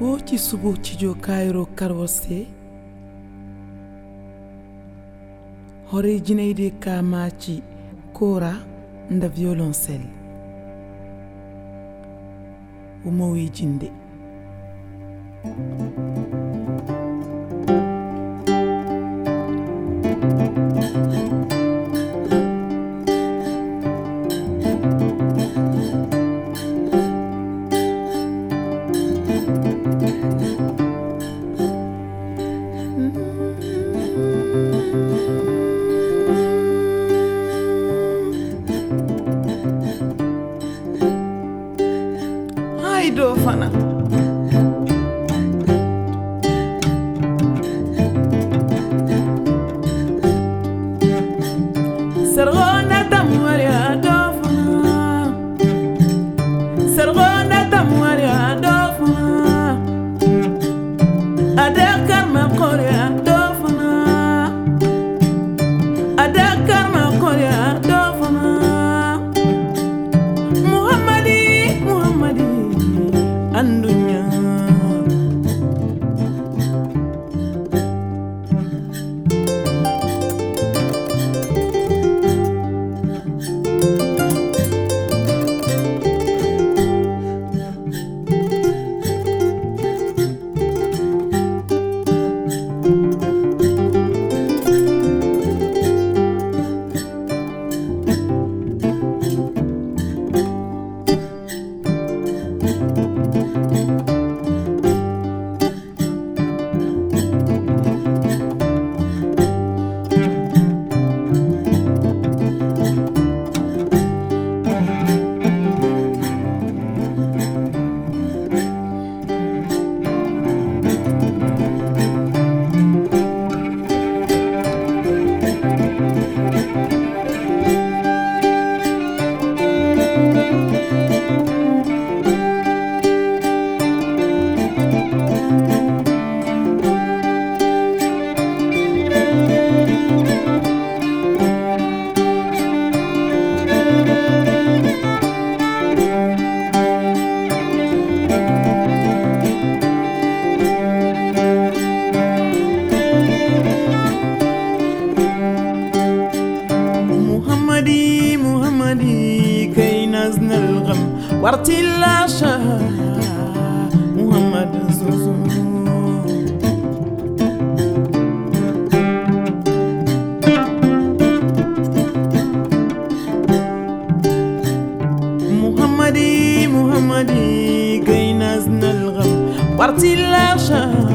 woci subu cijo kayro karwose hore jineyde kamaci kora nda violoncelle o mawi Haydi o fana. العشاء محمد زوزو محمدي محمدي كي نزن الغم وارتي العشاء